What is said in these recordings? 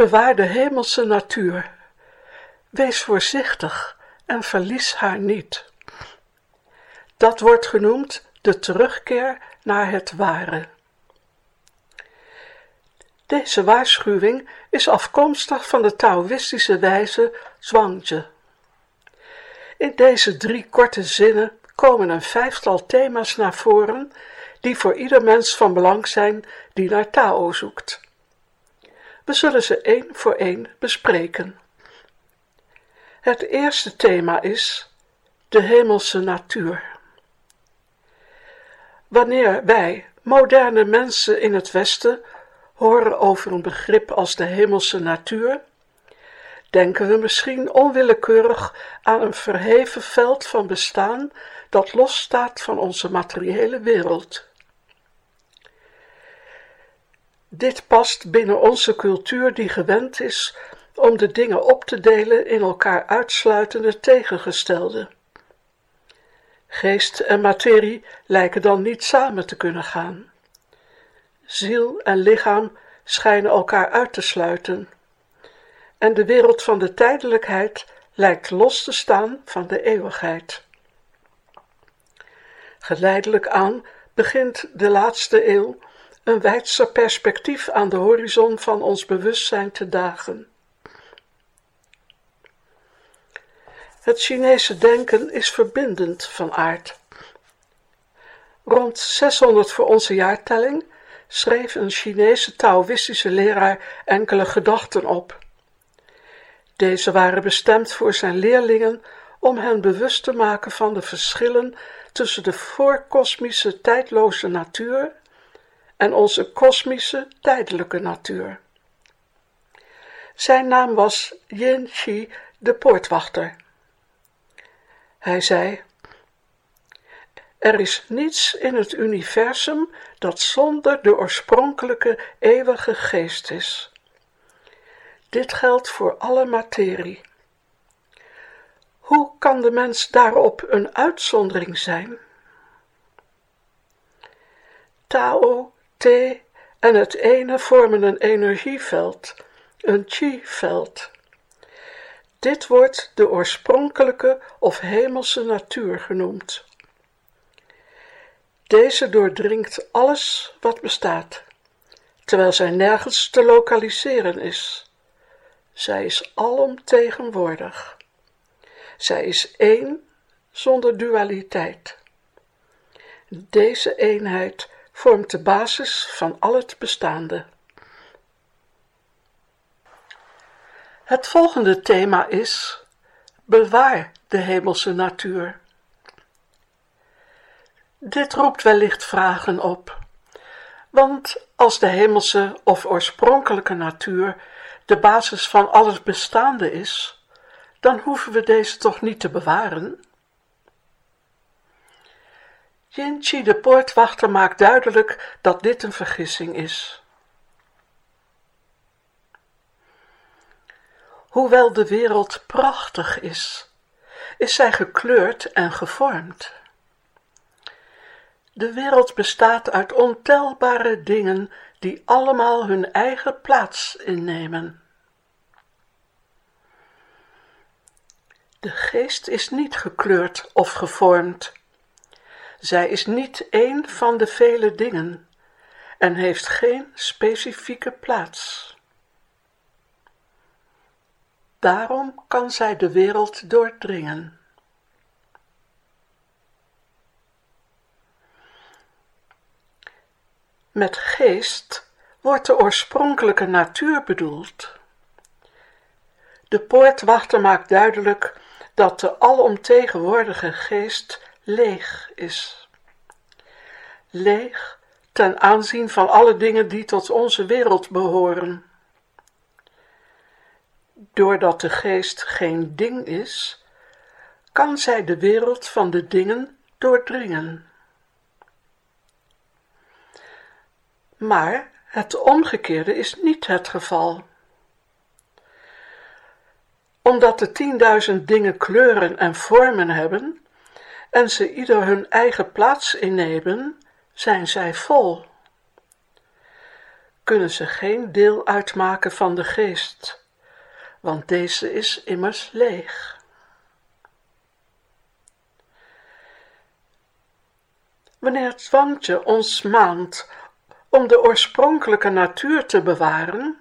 Bewaar de hemelse natuur. Wees voorzichtig en verlies haar niet. Dat wordt genoemd de terugkeer naar het ware. Deze waarschuwing is afkomstig van de Taoïstische wijze Zhuangzi. In deze drie korte zinnen komen een vijftal thema's naar voren die voor ieder mens van belang zijn die naar Tao zoekt. We zullen ze één voor één bespreken. Het eerste thema is de hemelse natuur. Wanneer wij, moderne mensen in het Westen, horen over een begrip als de hemelse natuur, denken we misschien onwillekeurig aan een verheven veld van bestaan dat losstaat van onze materiële wereld. Dit past binnen onze cultuur die gewend is om de dingen op te delen in elkaar uitsluitende tegengestelde. Geest en materie lijken dan niet samen te kunnen gaan. Ziel en lichaam schijnen elkaar uit te sluiten. En de wereld van de tijdelijkheid lijkt los te staan van de eeuwigheid. Geleidelijk aan begint de laatste eeuw een wijdser perspectief aan de horizon van ons bewustzijn te dagen. Het Chinese denken is verbindend van aard. Rond 600 voor onze jaartelling schreef een Chinese Taoïstische leraar enkele gedachten op. Deze waren bestemd voor zijn leerlingen om hen bewust te maken van de verschillen tussen de voorkosmische tijdloze natuur en onze kosmische tijdelijke natuur. Zijn naam was Yin Chi, de poortwachter. Hij zei: Er is niets in het universum dat zonder de oorspronkelijke eeuwige geest is. Dit geldt voor alle materie. Hoe kan de mens daarop een uitzondering zijn? Tao, T en het ene vormen een energieveld, een chi-veld. Dit wordt de oorspronkelijke of hemelse natuur genoemd. Deze doordringt alles wat bestaat, terwijl zij nergens te lokaliseren is. Zij is alomtegenwoordig. Zij is één zonder dualiteit. Deze eenheid vormt de basis van al het bestaande. Het volgende thema is: bewaar de hemelse natuur. Dit roept wellicht vragen op, want als de hemelse of oorspronkelijke natuur de basis van alles bestaande is, dan hoeven we deze toch niet te bewaren? De poortwachter maakt duidelijk dat dit een vergissing is. Hoewel de wereld prachtig is, is zij gekleurd en gevormd. De wereld bestaat uit ontelbare dingen die allemaal hun eigen plaats innemen. De geest is niet gekleurd of gevormd. Zij is niet één van de vele dingen en heeft geen specifieke plaats. Daarom kan zij de wereld doordringen. Met geest wordt de oorspronkelijke natuur bedoeld. De poortwachter maakt duidelijk dat de alomtegenwoordige geest leeg is. Leeg ten aanzien van alle dingen die tot onze wereld behoren. Doordat de geest geen ding is, kan zij de wereld van de dingen doordringen. Maar het omgekeerde is niet het geval. Omdat de tienduizend dingen kleuren en vormen hebben, en ze ieder hun eigen plaats innemen, zijn zij vol. kunnen ze geen deel uitmaken van de geest, want deze is immers leeg. Wanneer het zwankje ons maand om de oorspronkelijke natuur te bewaren,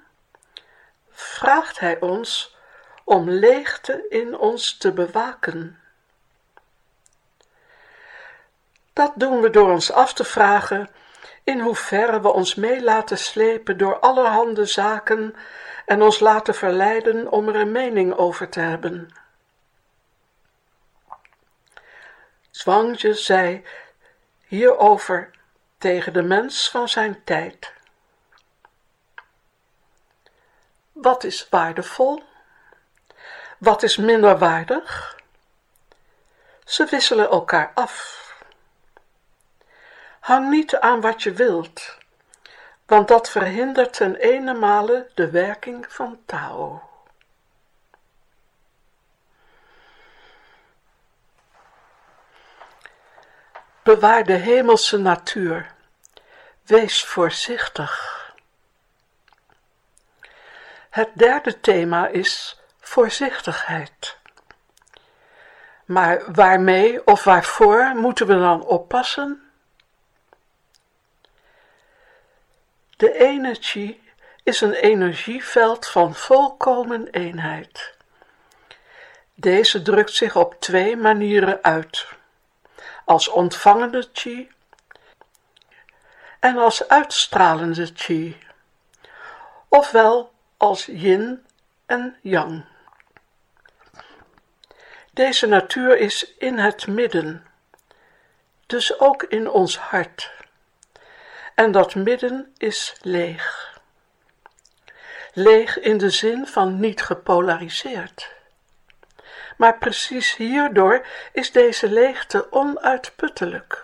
vraagt hij ons om leegte in ons te bewaken. Dat doen we door ons af te vragen in hoeverre we ons mee laten slepen door allerhande zaken en ons laten verleiden om er een mening over te hebben. Zwangje zei hierover tegen de mens van zijn tijd. Wat is waardevol? Wat is minder waardig? Ze wisselen elkaar af. Hang niet aan wat je wilt, want dat verhindert ten ene de werking van Tao. Bewaar de hemelse natuur. Wees voorzichtig. Het derde thema is voorzichtigheid. Maar waarmee of waarvoor moeten we dan oppassen? De energie is een energieveld van volkomen eenheid. Deze drukt zich op twee manieren uit: als ontvangende chi en als uitstralende chi, ofwel als yin en yang. Deze natuur is in het midden, dus ook in ons hart. En dat midden is leeg. Leeg in de zin van niet gepolariseerd. Maar precies hierdoor is deze leegte onuitputtelijk.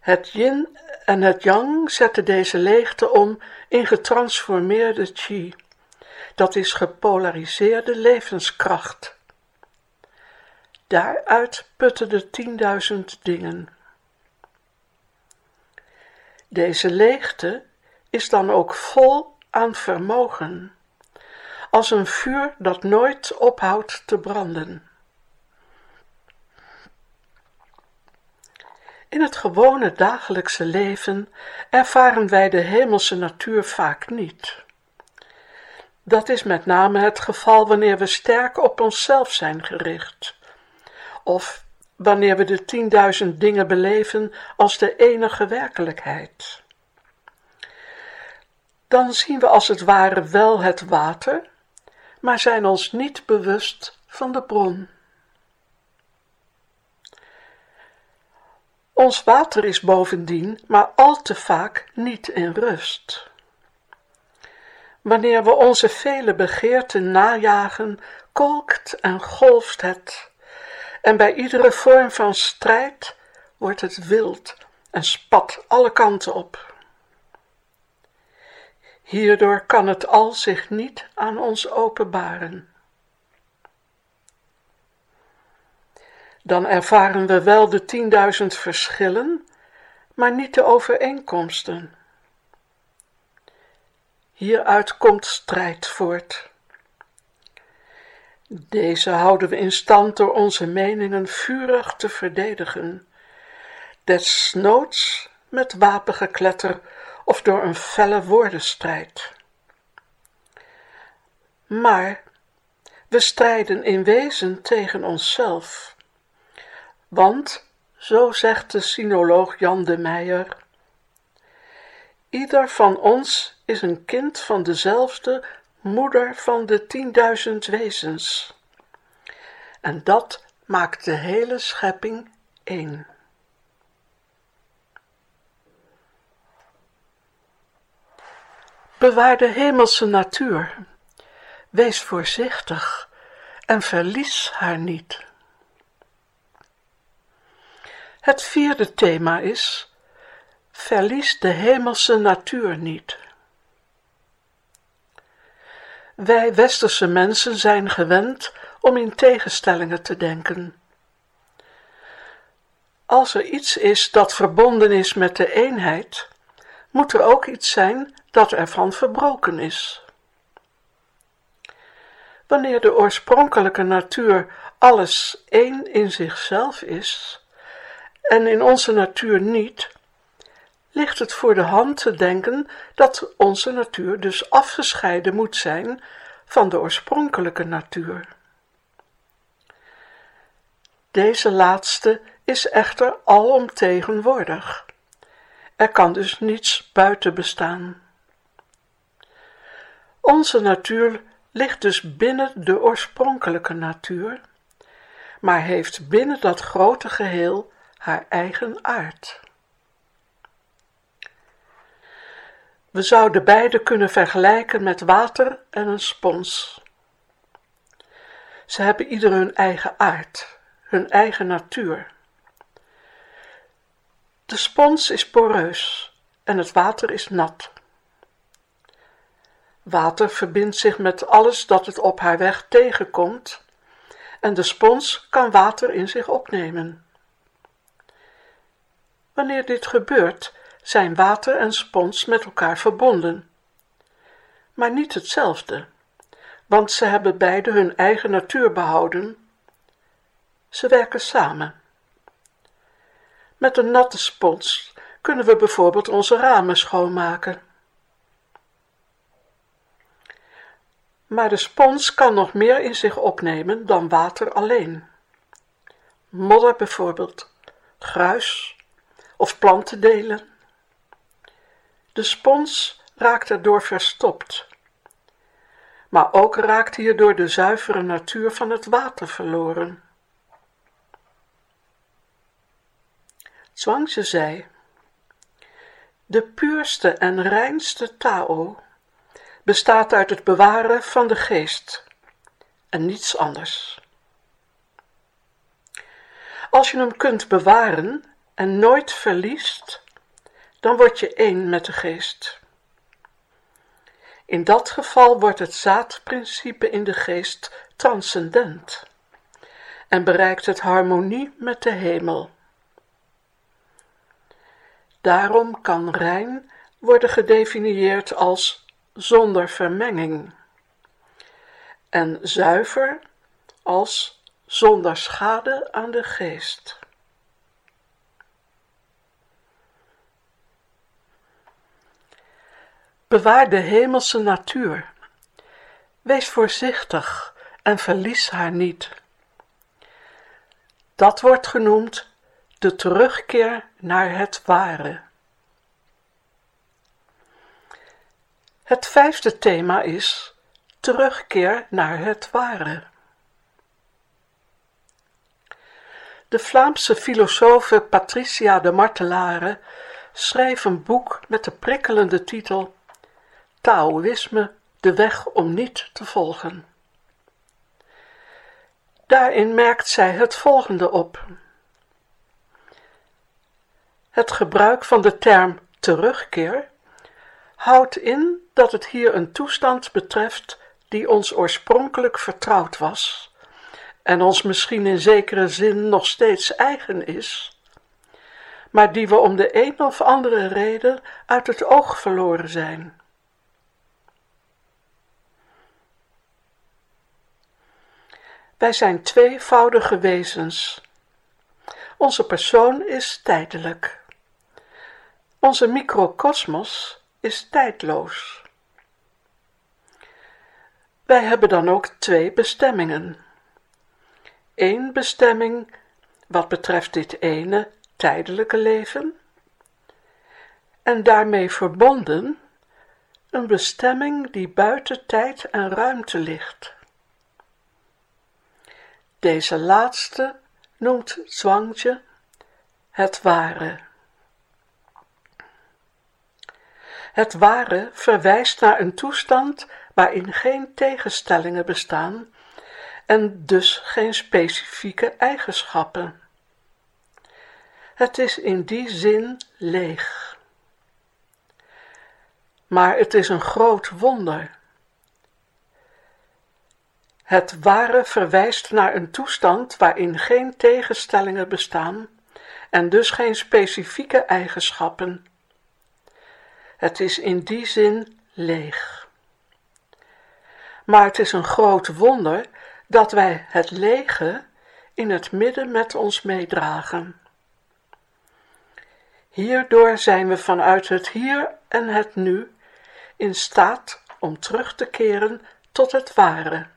Het yin en het yang zetten deze leegte om in getransformeerde chi, dat is gepolariseerde levenskracht. Daaruit putten de tienduizend dingen. Deze leegte is dan ook vol aan vermogen, als een vuur dat nooit ophoudt te branden. In het gewone dagelijkse leven ervaren wij de hemelse natuur vaak niet. Dat is met name het geval wanneer we sterk op onszelf zijn gericht, of wanneer we de tienduizend dingen beleven als de enige werkelijkheid. Dan zien we als het ware wel het water, maar zijn ons niet bewust van de bron. Ons water is bovendien maar al te vaak niet in rust. Wanneer we onze vele begeerten najagen, kolkt en golft het, en bij iedere vorm van strijd wordt het wild en spat alle kanten op. Hierdoor kan het al zich niet aan ons openbaren. dan ervaren we wel de tienduizend verschillen, maar niet de overeenkomsten. Hieruit komt strijd voort. Deze houden we in stand door onze meningen vurig te verdedigen, desnoods met wapengekletter of door een felle woordenstrijd. Maar we strijden in wezen tegen onszelf want, zo zegt de sinoloog Jan de Meijer, ieder van ons is een kind van dezelfde moeder van de tienduizend wezens. En dat maakt de hele schepping één. Bewaar de hemelse natuur. Wees voorzichtig en verlies haar niet. Het vierde thema is: verlies de hemelse natuur niet. Wij westerse mensen zijn gewend om in tegenstellingen te denken. Als er iets is dat verbonden is met de eenheid, moet er ook iets zijn dat ervan verbroken is. Wanneer de oorspronkelijke natuur alles één in zichzelf is, en in onze natuur niet, ligt het voor de hand te denken dat onze natuur dus afgescheiden moet zijn van de oorspronkelijke natuur. Deze laatste is echter alomtegenwoordig. Er kan dus niets buiten bestaan. Onze natuur ligt dus binnen de oorspronkelijke natuur, maar heeft binnen dat grote geheel haar eigen aard. We zouden beide kunnen vergelijken met water en een spons. Ze hebben ieder hun eigen aard, hun eigen natuur. De spons is poreus en het water is nat. Water verbindt zich met alles dat het op haar weg tegenkomt en de spons kan water in zich opnemen. Wanneer dit gebeurt, zijn water en spons met elkaar verbonden. Maar niet hetzelfde, want ze hebben beide hun eigen natuur behouden. Ze werken samen. Met een natte spons kunnen we bijvoorbeeld onze ramen schoonmaken. Maar de spons kan nog meer in zich opnemen dan water alleen. Modder bijvoorbeeld, gruis of plantendelen. De spons raakt erdoor verstopt, maar ook raakt hierdoor de zuivere natuur van het water verloren. Zhuangzi zei, de puurste en reinste Tao bestaat uit het bewaren van de geest en niets anders. Als je hem kunt bewaren en nooit verliest, dan word je één met de geest. In dat geval wordt het zaadprincipe in de geest transcendent en bereikt het harmonie met de hemel. Daarom kan rein worden gedefinieerd als zonder vermenging en zuiver als zonder schade aan de geest. Bewaar de hemelse natuur. Wees voorzichtig en verlies haar niet. Dat wordt genoemd de terugkeer naar het ware. Het vijfde thema is terugkeer naar het ware. De Vlaamse filosofe Patricia de Martelare schreef een boek met de prikkelende titel Taoïsme, de weg om niet te volgen. Daarin merkt zij het volgende op. Het gebruik van de term terugkeer houdt in dat het hier een toestand betreft die ons oorspronkelijk vertrouwd was en ons misschien in zekere zin nog steeds eigen is, maar die we om de een of andere reden uit het oog verloren zijn. Wij zijn tweevoudige wezens. Onze persoon is tijdelijk. Onze microcosmos is tijdloos. Wij hebben dan ook twee bestemmingen. Eén bestemming wat betreft dit ene tijdelijke leven, en daarmee verbonden een bestemming die buiten tijd en ruimte ligt. Deze laatste noemt Zhuangzi het ware. Het ware verwijst naar een toestand waarin geen tegenstellingen bestaan en dus geen specifieke eigenschappen. Het is in die zin leeg. Maar het is een groot wonder het ware verwijst naar een toestand waarin geen tegenstellingen bestaan en dus geen specifieke eigenschappen. Het is in die zin leeg. Maar het is een groot wonder dat wij het lege in het midden met ons meedragen. Hierdoor zijn we vanuit het hier en het nu in staat om terug te keren tot het ware.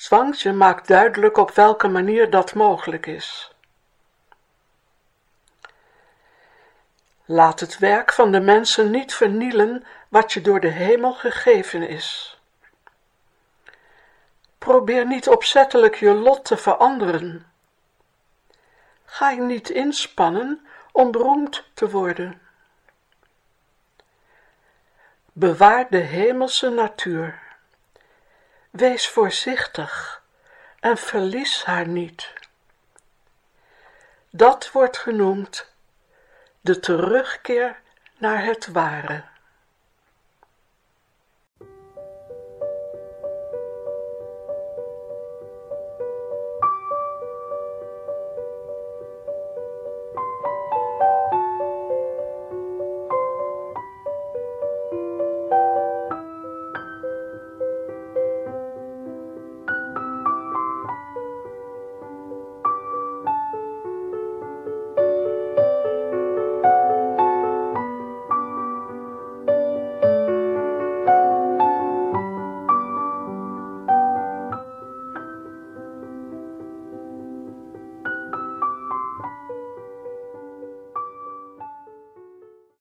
Zwangsje maakt duidelijk op welke manier dat mogelijk is. Laat het werk van de mensen niet vernielen wat je door de hemel gegeven is. Probeer niet opzettelijk je lot te veranderen. Ga je niet inspannen om beroemd te worden. Bewaar de hemelse natuur. Wees voorzichtig en verlies haar niet. Dat wordt genoemd de terugkeer naar het ware.